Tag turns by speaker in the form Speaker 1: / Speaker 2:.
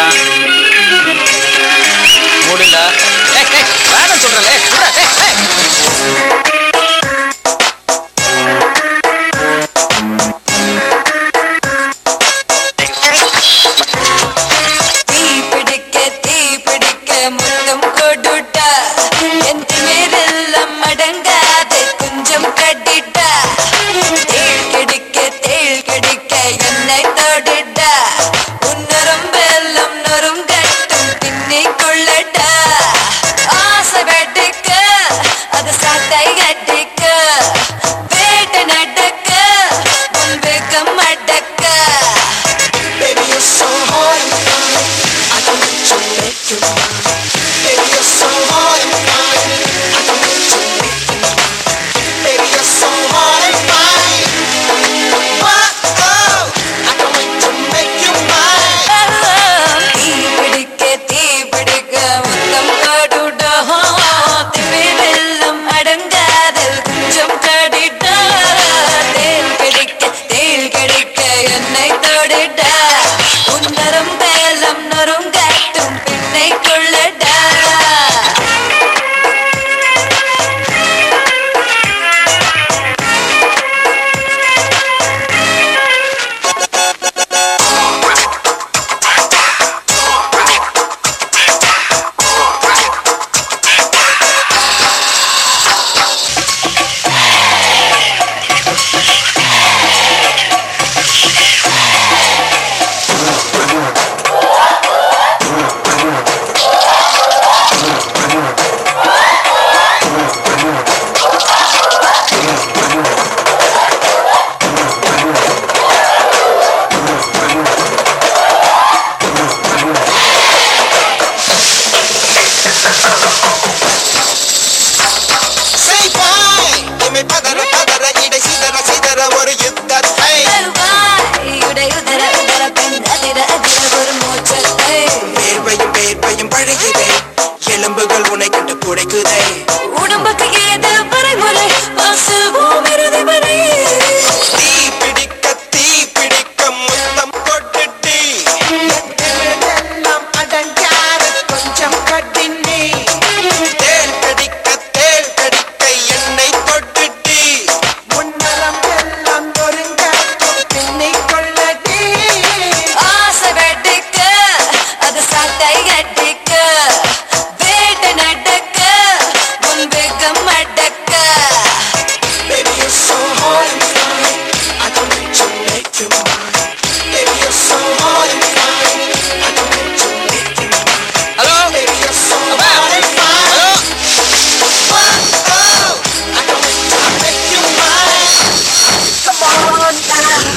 Speaker 1: Yeah.